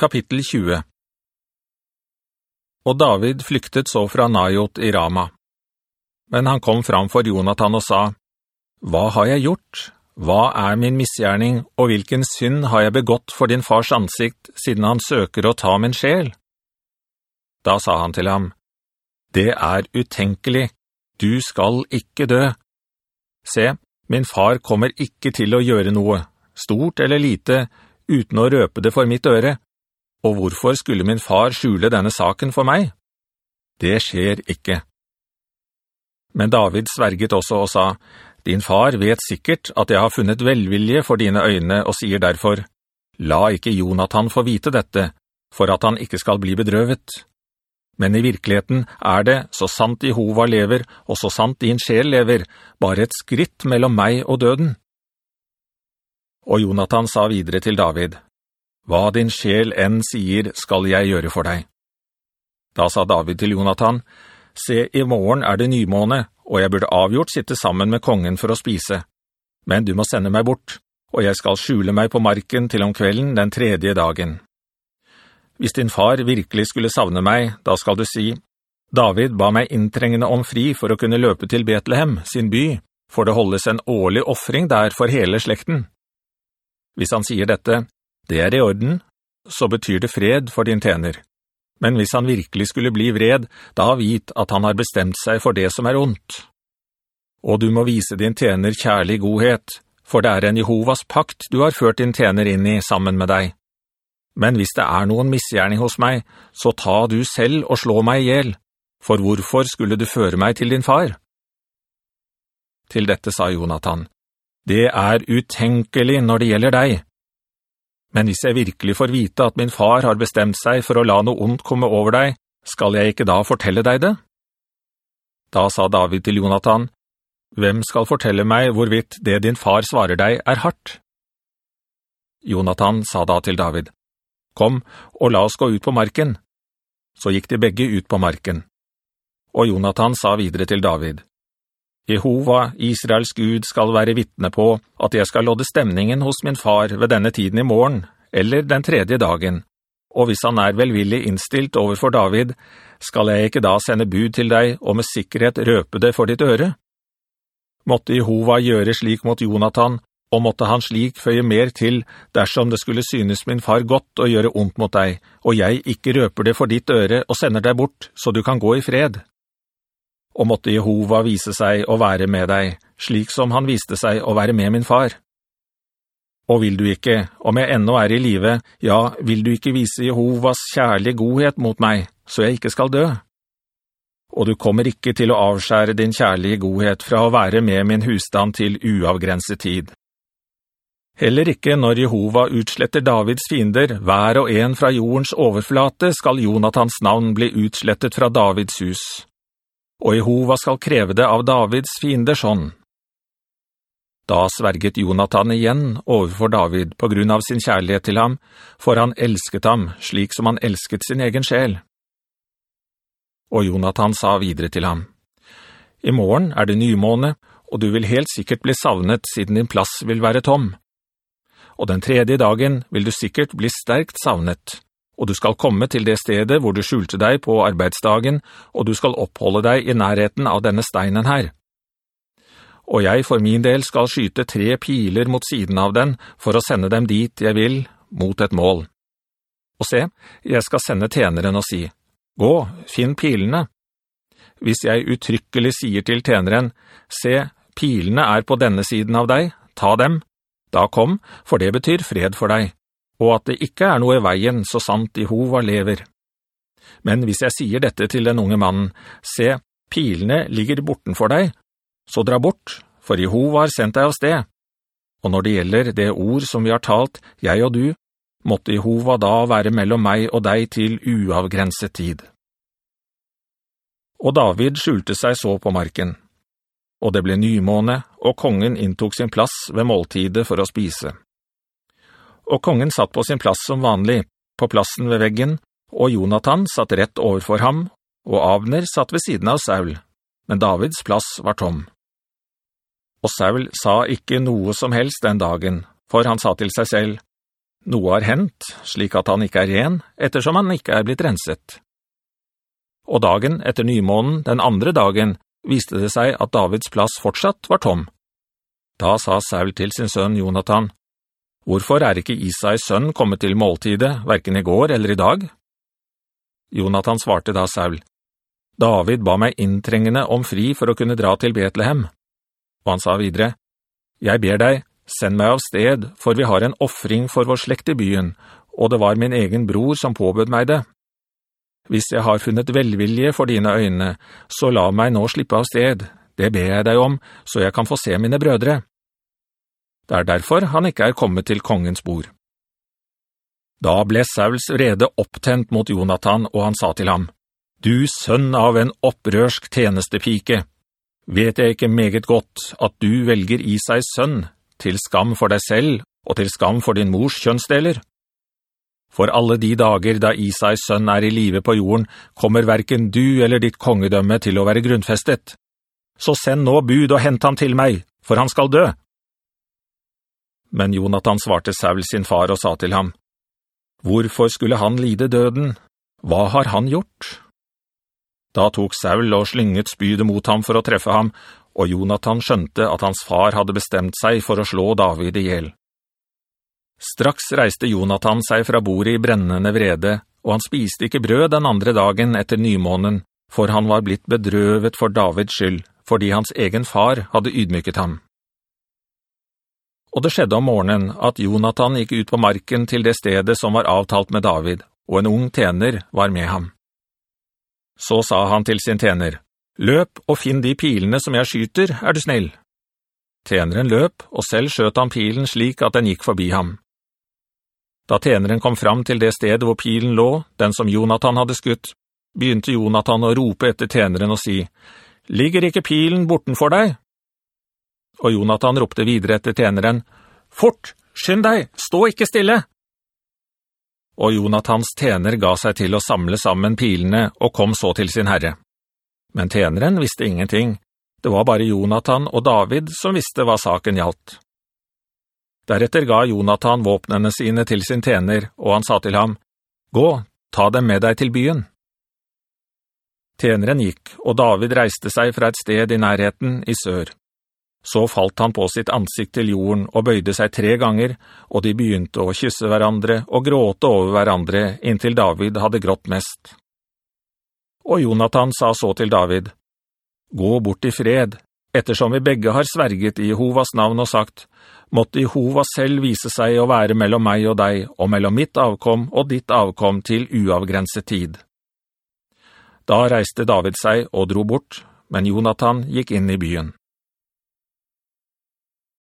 Kapittel 20 Og David flyktet så fra Najot i Rama. Men han kom fram for Jonathan og sa, «Hva har jeg gjort? Hva er min misgjerning, og hvilken synd har jeg begått for din fars ansikt, siden han søker å ta min sjel?» Da sa han til ham, «Det er utenkelig. Du skal ikke dø. Se, min far kommer ikke til å gjøre noe, stort eller lite, uten å røpe det for mitt øre, og hvorfor skulle min far skjule denne saken for meg? Det skjer ikke. Men David sverget også og sa, «Din far vet sikkert at jeg har funnet velvilje for dine øyne og sier derfor, «La ikke Jonathan få vite dette, for at han ikke skal bli bedrøvet.» Men i virkeligheten er det, så sant Jehova lever, og så sant din sjel lever, bare et skritt mellom meg og døden. Og Jonathan sa videre til David, hva din sjel enn sier skal jeg gjøre for deg. Da sa David til Jonathan, Se, i morgen er det nymåne, og jeg burde avgjort sitte sammen med kongen for å spise. Men du må sende meg bort, og jeg skal skjule meg på marken til om kvelden den tredje dagen. Hvis din far virkelig skulle savne meg, da skal du si, David ba meg inntrengende om fri for å kunne løpe til Betlehem, sin by, for det holdes en årlig offring der for hele slekten. Hvis han sier dette, det er i orden, så betyr det fred for din tjener. Men hvis han virkelig skulle bli vred, da vit at han har bestemt seg for det som er ondt. Og du må vise din tjener kjærlig godhet, for det er en Jehovas pakt du har ført din tjener inn i sammen med deg. Men hvis det er noen misgjerning hos meg, så ta du selv og slå meg ihjel, for hvorfor skulle du føre meg til din far? Til dette sa Jonathan, «Det er utenkelig når det gjelder deg.» Men hvis jeg virkelig får vite at min far har bestemt seg for å la noe ondt komme over deg, skal jeg ikke da fortelle deg det? Da sa David til Jonathan, «Hvem skal fortelle meg hvorvidt det din far svarer deg er hardt?» Jonathan sa da til David, «Kom, og la oss gå ut på marken.» Så gikk de begge ut på marken. Og Jonathan sa videre til David, Jehova, Israels Gud, skal være vittne på at jeg skal lodde stemningen hos min far ved denne tiden i morgen, eller den tredje dagen. Og hvis han er velvillig innstilt overfor David, skal jeg ikke da sende bud til deg og med sikkerhet røpe det for ditt øre? Måtte Jehova gjøre slik mot Jonathan, og måtte han slik føye mer til dersom det skulle synes min far godt å gjøre ondt mot deg, og jeg ikke røper det for ditt øre og sender deg bort, så du kan gå i fred.» Og måtte Jehova vise seg å være med deg, slik som han viste seg å være med min far. Og vil du ikke, om jeg ennå er i live, ja, vil du ikke vise Jehovas kjærlige godhet mot meg, så jeg ikke skal dø? Og du kommer ikke til å avskjære din kjærlige godhet fra å være med min husstand til uavgrenset tid. Heller ikke når Jehova utsletter Davids fiender, hver og en fra jordens overflate, skal Jonathans navn bli utslettet fra Davids hus og Jehova skal kreve det av Davids fiender sånn. Da sverget Jonathan igjen overfor David på grunn av sin kjærlighet til ham, for han elsket ham slik som han elsket sin egen sjel. Og Jonathan sa videre til ham, «I morgen er det nymåne, og du vil helt sikkert bli savnet siden din plass vil være tom. Og den tredje dagen vil du sikkert bli sterkt savnet, og du skal komme til det stedet hvor du skjulte deg på arbeidsdagen, og du skal oppholde deg i nærheten av denne steinen her. Og jeg for min del skal skyte tre piler mot siden av den, for å sende dem dit jeg vil, mot et mål. Og se, jeg skal sende tjeneren og si, «Gå, finn pilene.» Hvis jeg uttrykkelig sier til tjeneren, «Se, pilene er på denne siden av deg, ta dem», da kom, for det betyr fred for deg og at det ikke er noe i veien så sant Jehova lever. Men hvis jeg sier dette til den unge mannen, se, pilene ligger borten for deg, så dra bort, for Jehova har sendt deg av sted. Og når det gjelder det ord som vi har talt, jeg og du, måtte Jehova da være mellom meg og deg til uavgrenset tid. Og David skjulte seg så på marken. Og det ble nymåne, og kongen inntok sin plass ved måltidet for å spise og kongen satt på sin plass som vanlig, på plassen ved veggen, og Jonathan satt rett overfor ham, og Avner satt ved siden av Saul, men Davids plass var tom. Og Saul sa ikke noe som helst den dagen, for han sa til seg selv, Noe har hendt, slik at han ikke er ren, ettersom han ikke er blitt renset. Og dagen etter nymånen, den andre dagen, viste det seg at Davids plass fortsatt var tom. Da sa Saul til sin sønn Jonathan, «Hvorfor er ikke Isais sønn kommet til måltidet, hverken i går eller i dag?» Jonathan svarte da Saul, «David ba meg inntrengende om fri for å kunne dra til Betlehem.» Og han sa videre, «Jeg ber deg, send meg av sted, for vi har en offring for vår slekt i byen, og det var min egen bror som påbød meg det. Hvis jeg har funnet velvilje for dine øyne, så la meg nå slippe av sted. Det ber jeg deg om, så jeg kan få se mine brødre.» Det er derfor han ikke er kommet til kongens bord. Da ble Sauls vrede opptent mot Jonathan, og han sa til ham, «Du sønn av en opprørsk tjenestepike, vet jeg ikke meget godt at du velger Isais sønn, til skam for deg selv og til skam for din mors kjønnsdeler. For alle de dager da Isais sønn er i live på jorden, kommer hverken du eller ditt kongedømme til å være grunnfestet. Så send nå bud og hent ham til meg, for han skal dø.» Men Jonathan svarte Saul sin far og sa til ham, «Hvorfor skulle han lide døden? Hva har han gjort?» Da tok Saul og slynget spydet mot ham for å treffe ham, og Jonathan skjønte at hans far hadde bestemt seg for å slå David ihjel. Straks reiste Jonathan seg fra bordet i brennende vrede, og han spiste ikke brød den andre dagen etter nymånen, for han var blitt bedrøvet for Davids skyld, fordi hans egen far hadde ydmyket ham. Og det skjedde om morgenen at Jonathan gikk ut på marken til det stedet som var avtalt med David, og en ung tjener var med ham. Så sa han til sin tjener, «Løp og finn de pilene som jeg skyter, er du snill?» Tjeneren løp, og selv skjøt han pilen slik at den gikk forbi ham. Da tjeneren kom fram til det stedet hvor pilen lå, den som Jonathan hadde skutt, begynte Jonathan å rope etter tjeneren og si, «Ligger ikke pilen bortenfor deg?» Og Jonathan ropte videre etter tjeneren, «Fort! Skynd deg! Stå ikke stille!» Og Jonathans tjener ga seg til å samle sammen pilene og kom så til sin herre. Men tjeneren visste ingenting. Det var bare Jonathan og David som visste hva saken gjaldt. Deretter ga Jonathan våpnene sine til sin tjener, og han sa til ham, «Gå, ta dem med deg til byen.» Tjeneren gikk, og David reiste seg fra et sted i nærheten i sør. Så falt han på sitt ansikt til jorden og bøyde seg tre ganger, og de begynte å kysse hverandre og gråte over hverandre inntil David hadde grått mest. Og Jonathan sa så til David, «Gå bort i fred, ettersom vi begge har sverget i Jehovas navn og sagt, måtte Jehova selv vise seg å være mellom meg og deg, og mellom mitt avkom og ditt avkom til uavgrenset tid.» Da reiste David seg og dro bort, men Jonathan gikk inn i byen.